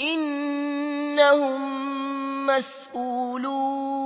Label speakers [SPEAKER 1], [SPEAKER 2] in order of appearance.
[SPEAKER 1] إنهم مسؤولون